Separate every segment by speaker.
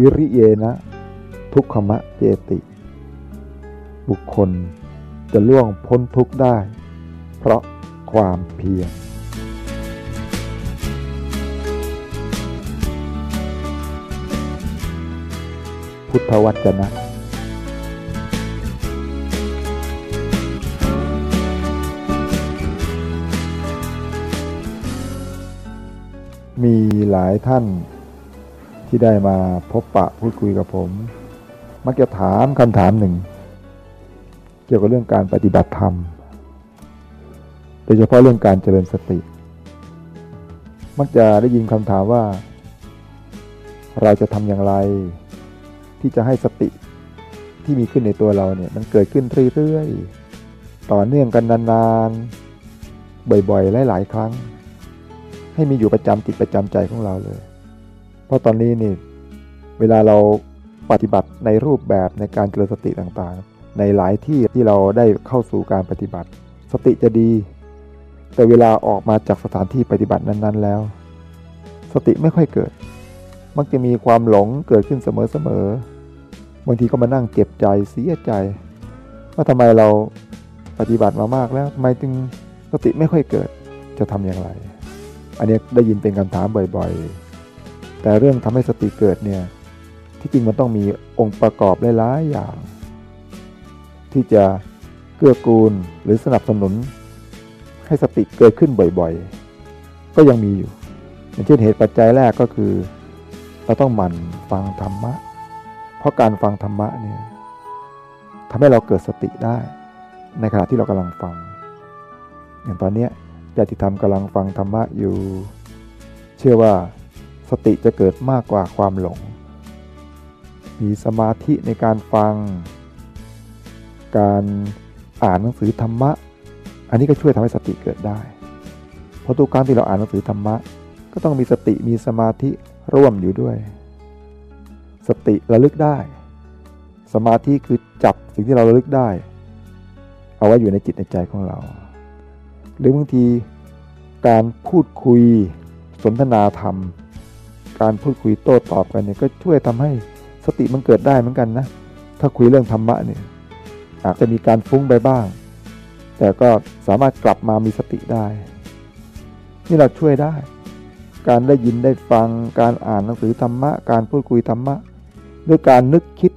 Speaker 1: วิริเยนะ ทุกขมะเจติ บุคคลจะล่วงพ้นทุกข์ได้ เพราะความเพียรพุทธวจนะ มีหลายท่าน ที่ได้มาพบปะพูดคุยกับผม มักจะถามคำถามหนึ่ง เกี่ยวกับเรื่องการปฏิบัติธรรม โดยเฉพาะเรื่องการเจริญสติ มักจะได้ยินคำถามว่า เราจะทำอย่างไร ที่จะให้สติที่มีขึ้นในตัวเราเนี่ยมันเกิดขึ้นเรื่อยๆต่อเนื่องกันนานๆบ่อยๆหลายๆครั้ง ให้มีอยู่ประจำจิตประจำใจของเราเลย เพราะตอนนี้นี่เวลาเราปฏิบัติในรูปแบบในการเจริญสติต่างๆ ในหลายที่ที่เราได้เข้าสู่การปฏิบัติ สติจะดี แต่เวลาออกมาจากสถานที่ปฏิบัตินั้นๆแล้ว สติไม่ค่อยเกิด มักจะมีความหลงเกิดขึ้นเสมอๆบางทีก็มานั่งเจ็บใจเสียใจ ว่าทำไมเราปฏิบัติมามากแล้วทำไมจึงสติไม่ค่อยเกิดจะทำอย่างไร อันนี้ได้ยินเป็นคำถามบ่อยๆ แต่เรื่องทำให้สติเกิดเนี่ยที่จริงมันต้องมีองค์ประกอบหลายๆอย่าง ที่จะเกื้อกูลหรือสนับสนุน ให้สติเกิดขึ้นบ่อยๆ ก็ยังมีอยู่ อย่างเช่นเหตุปัจจัยแรกก็คือ เราต้องหมั่นฟังธรรมะ เพราะการฟังธรรมะเนี่ยทำให้เราเกิดสติได้ ในขณะที่เรากำลังฟัง อย่างตอนนี้ญาติธรรมกำลังฟังธรรมะอยู่ เชื่อว่า สติจะเกิดมากกว่าความหลง มีสมาธิในการฟัง การอ่านหนังสือธรรมะ อันนี้ก็ช่วยทำให้สติเกิดได้ เพราะทุกครั้งที่เราอ่านหนังสือธรรมะ ก็ต้องมีสติมีสมาธิร่วมอยู่ด้วย สติระลึกได้ สมาธิคือจับสิ่งที่เราระลึกได้ เอาไว้อยู่ในจิตในใจของเรา หรือบางทีการพูดคุยสนทนาธรรม การพูดคุยโต้ตอบกันเนี่ยก็ช่วยทำให้สติมันเกิดได้เหมือนกันนะ ถ้าคุยเรื่องธรรมะเนี่ยอาจจะมีการฟุ้งไปบ้าง แต่ก็สามารถกลับมามีสติได้ นี่เราช่วยได้ การได้ยินได้ฟังการอ่านหนังสือธรรมะ การพูดคุยธรรมะด้วยการนึกคิด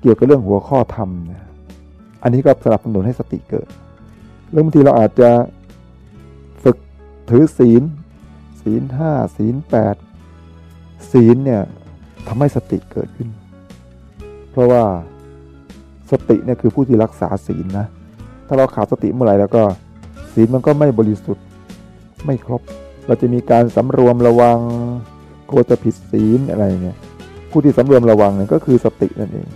Speaker 1: เกี่ยวกับเรื่องหัวข้อธรรมเนี่ยอันนี้ก็สนับสนุนให้สติเกิดแล้วบางทีเราอาจจะฝึกถือศีล ศีลห้าศีลแปด ศีลเนี่ยทำให้สติเกิดขึ้น เพราะว่าสติเนี่ยคือผู้ที่รักษาศีลนะ ถ้าเราขาดสติเมื่อไหร่แล้วก็ศีลมันก็ไม่บริสุทธิ์ไม่ครบ เราจะมีการสำรวมระวังโกจะผิดศีลอะไรเนี่ยผู้ที่สำรวมระวังเนี่ยก็คือสตินั่นเอง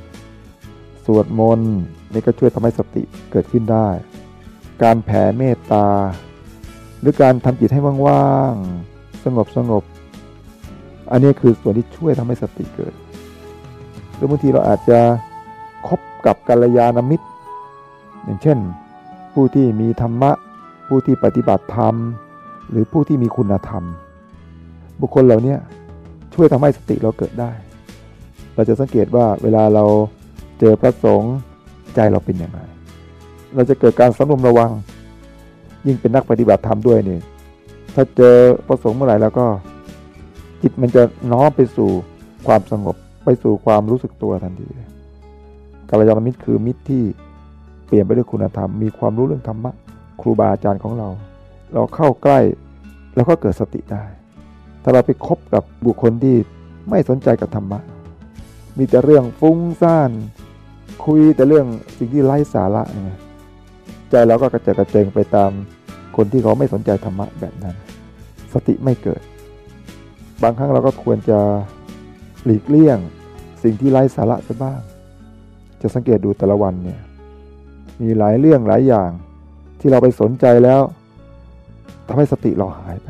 Speaker 1: สวดมนต์นี่ก็ช่วยทำให้สติเกิดขึ้นได้ การแผ่เมตตา หรือการทำจิตให้ว่างๆสงบสงบ อันนี้คือส่วนที่ช่วยทำให้สติเกิด หรือบางทีเราอาจจะคบกับกัลยาณมิตร อย่างเช่น ผู้ที่มีธรรมะ ผู้ที่ปฏิบัติธรรม หรือผู้ที่มีคุณธรรม บุคคลเหล่านี้ช่วยทำให้สติเราเกิดได้ เราจะสังเกตว่าเวลาเราเจอพระสงฆ์ใจเราเป็นอย่างไร เราจะเกิดการสำรวมระวัง ยิ่งเป็นนักปฏิบัติธรรมด้วยเนี่ยถ้าเจอพระสงฆ์เมื่อไหร่แล้วก็ จิตมันจะน้อมไปสู่ความสงบ ไปสู่ความรู้สึกตัวทันทีกัลยาณมิตรคือมิตรที่เปลี่ยนไปด้วยคุณธรรม มีความรู้เรื่องธรรมะครูบาอาจารย์ของเรา เราเข้าใกล้แล้วก็เกิดสติได้ ถ้าเราไปคบกับบุคคลที่ไม่สนใจกับธรรมะ มีแต่เรื่องฟุ้งซ่าน คุยแต่เรื่องสิ่งที่ไร้สาระใจเราก็กระเจิดกระเจิงไปตามคนที่เขาไม่สนใจธรรมะแบบนั้น สติไม่เกิด บางครั้งเราก็ควรจะหลีกเลี่ยง สิ่งที่ไร้สาระไปบ้าง จะสังเกตดูแต่ละวันเนี่ยมีหลายเรื่องหลายอย่างที่เราไปสนใจแล้วทำให้สติเราหายไป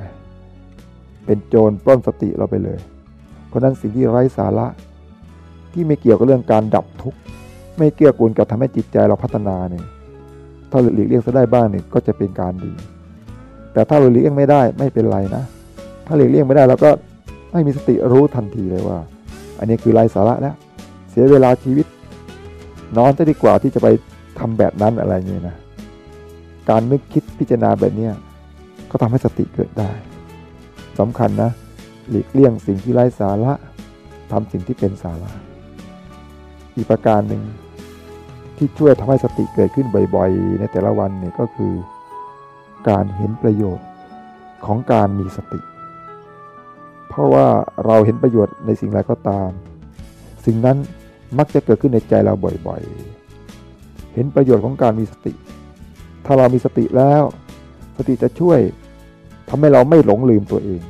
Speaker 1: เป็นโจรปล้นสติเราไปเลย เพราะนั้นสิ่งที่ไร้สาระ ที่ไม่เกี่ยวกับเรื่องการดับทุกข์ไม่เกี่ยวกับกับทำให้จิตใจเราพัฒนาเนี่ยถ้าหลีกเลี่ยงซะได้บ้างเนี่ยก็จะเป็นการดี แต่ถ้าเราหลีกเลี่ยงไม่ได้ไม่เป็นไรนะ ถ้าหลีกเลี่ยงไม่ได้เราก็ ไม่มีสติรู้ทันทีเลยว่า อันนี้คือไร้สาระแล้ว เสียเวลาชีวิต นอนจะดีกว่าที่จะไปทำแบบนั้นอะไรเงี้ยนะ การนึกคิดพิจารณาแบบนี้ก็ทำให้สติเกิดได้สำคัญนะ หลีกเลี่ยงสิ่งที่ไร้สาระทำสิ่งที่เป็นสาระ อีกประการหนึ่งที่ช่วยทำให้สติเกิดขึ้นบ่อยๆ ในแต่ละวันเนี่ยก็คือ การเห็นประโยชน์ของการมีสติ เพราะว่าเราเห็นประโยชน์ในสิ่งใดก็ตาม สิ่งนั้นมักจะเกิดขึ้นในใจเราบ่อยๆ เห็นประโยชน์ของการมีสติ ถ้าเรามีสติแล้ว สติจะช่วยทำให้เราไม่หลงลืมตัวเอง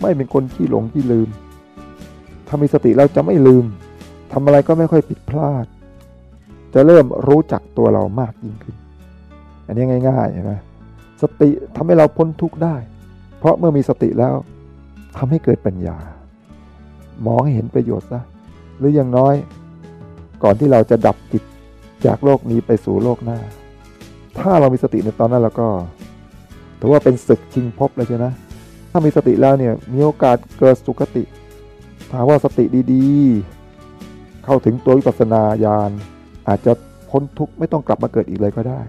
Speaker 1: ไม่เป็นคนขี้หลงขี้ลืม ถ้ามีสติเราจะไม่ลืมทำอะไรก็ไม่ค่อยผิดพลาด จะเริ่มรู้จักตัวเรามากยิ่งขึ้น อันนี้ง่ายๆเห็นไหมสติทำให้เราพ้นทุกข์ได้ เพราะเมื่อมีสติแล้ว ทำให้เกิดปัญญา มองเห็นประโยชน์ซะหรืออย่างน้อย ก่อนที่เราจะดับจิตจากโลกนี้ไปสู่โลกหน้า ถ้าเรามีสติในตอนนั้นแล้วก็ถือว่าเป็นศึกชิงพบเลยใช่ไหมถ้ามีสติแล้วเนี่ยมีโอกาสเกิดสุคติถ้าว่าสติดีๆ เข้าถึงตัววิปัสสนาญาณอาจจะพ้นทุกข์ไม่ต้องกลับมาเกิดอีกเลยก็ได้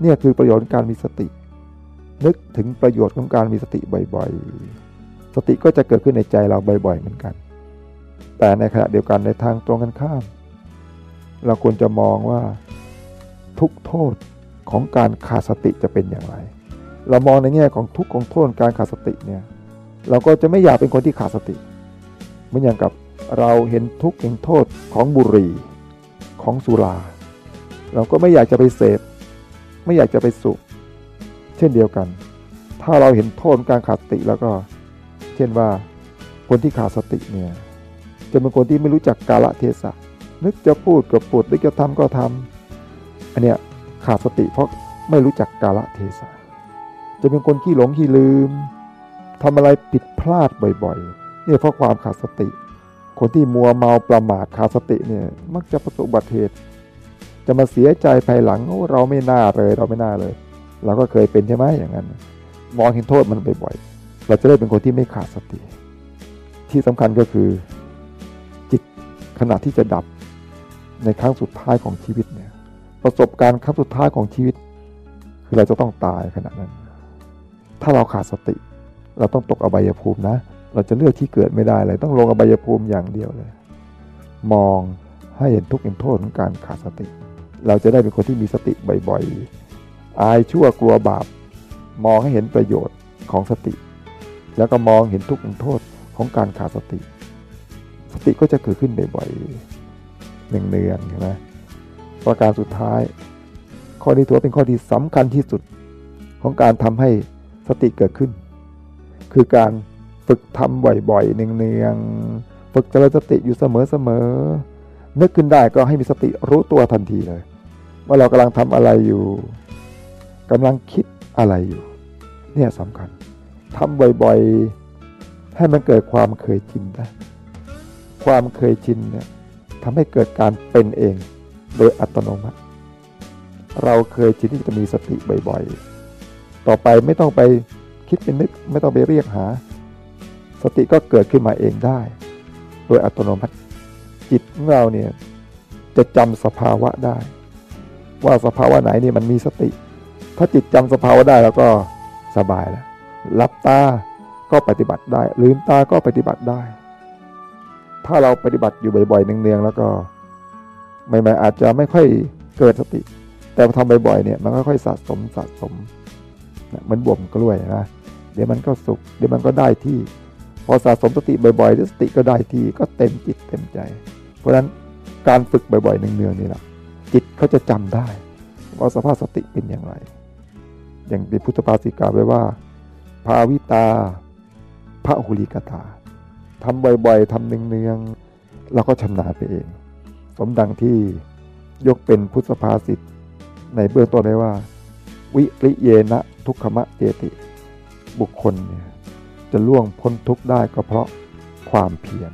Speaker 1: เนี่ยคือประโยชน์การมีสติ นึกถึงประโยชน์ของการมีสติบ่อยๆ สติก็จะเกิดขึ้นในใจเราบ่อย ๆ เหมือนกัน แต่ในขณะเดียวกันในทางตรงกันข้าม เราควรจะมองว่าทุกโทษของการขาดสติจะเป็นอย่างไร เรามองในแง่ของทุกของโทษการขาดสติเนี่ยเราก็จะไม่อยากเป็นคนที่ขาดสติ เหมือนอย่างกับเราเห็นทุกข์เห็นโทษของบุหรี่ของสุรา เราก็ไม่อยากจะไปเสพ ไม่อยากจะไปสูบเช่นเดียวกัน ถ้าเราเห็นโทษการขาดสติแล้วก็ เช่นว่าคนที่ขาดสติเนี่ยจะเป็นคนที่ไม่รู้จักกาลเทศะ นึกจะพูดก็พูดนึกจะทำก็ทำอันเนี้ยขาดสติเพราะไม่รู้จักกาลเทศะ จะเป็นคนขี้หลงขี้ลืมทำอะไรผิดพลาดบ่อยๆเนี่ยเพราะความขาดสติ คนที่มัวเมาประมาทขาดสติเนี่ยมักจะประสบอุบัติเหตุ จะมาเสียใจภายหลังเราไม่น่าเลยเราไม่น่าเลย เราก็เคยเป็นใช่ไหมอย่างนั้นมองเห็นโทษมันบ่อยๆ เราจะได้เป็นคนที่ไม่ขาดสติ ที่สำคัญก็คือจิตขณะที่จะดับในครั้งสุดท้ายของชีวิตเนี่ยประสบการณ์ครั้งสุดท้ายของชีวิต คือเราจะต้องตายขณะนั้น ถ้าเราขาดสติ เราต้องตกอบายภูมินะ เราจะเลือกที่เกิดไม่ได้เลย ต้องลงอบายภูมิอย่างเดียวเลย มองให้เห็นทุกข์เห็นโทษของการขาดสติ เราจะได้เป็นคนที่มีสติบ่อยๆอายชั่วกลัวบาป มองให้เห็นประโยชน์ของสติ แล้วก็มองเห็นทุกข์โทษของการขาดสติ สติก็จะเกิดขึ้นบ่อยๆเนืองๆใช่ไหมประการสุดท้าย ข้อนี้ถือเป็นข้อที่สำคัญที่สุดของการทำให้สติเกิดขึ้น คือการฝึกทำบ่อยๆเนืองๆฝึกเจริญสติอยู่เสมอๆนึกขึ้นได้ก็ให้มีสติรู้ตัวทันทีเลย ว่าเรากำลังทำอะไรอยู่กำลังคิดอะไรอยู่ เนี่ยสำคัญ ทำบ่อยๆ ให้มันเกิดความเคยชินนะความเคยชินเนี่ยทำให้เกิดการเป็นเองโดยอัตโนมัติ เราเคยชินที่จะมีสติบ่อยๆ ต่อไปไม่ต้องไปคิดเป็นนึกไม่ต้องไปเรียกหา สติก็เกิดขึ้นมาเองได้ โดยอัตโนมัติ จิตของเราเนี่ยจะจำสภาวะได้ ว่าสภาวะไหนนี่มันมีสติ ถ้าจิตจำสภาวะได้แล้วก็สบายแล้ว หลับตาก็ปฏิบัติได้ ลืมตาก็ปฏิบัติได้ ถ้าเราปฏิบัติอยู่บ่อยๆเนืองๆแล้วก็ใหม่ๆอาจจะไม่ค่อยเกิดสติ แต่พอทำบ่อยๆเนี่ยมันก็ค่อยสะสมสะสมเหมือนบ่มกล้วยนะเดี๋ยวมันก็สุกเดี๋ยวมันก็ได้ที่ พอสะสมสติบ่อยๆสติก็ได้ที่ก็เต็มจิตเต็มใจ เพราะฉะนั้นการฝึกบ่อยๆเนืองๆนี่แหละจิตเขาจะจำได้ว่าสภาพสติเป็นอย่างไร อย่างในพุทธภาษิกาไว้ว่า ภาวิตาพระหุลิกตาทำบ่อยๆทำเนืองๆเราก็ชำนาญไปเอง สมดังที่ยกเป็นพุทธภาษิตในเบื้องต้นได้ว่า วิริเยนะทุกขมะเจติ บุคคลเนี่ยจะล่วงพ้นทุกข์ได้ก็เพราะความเพียร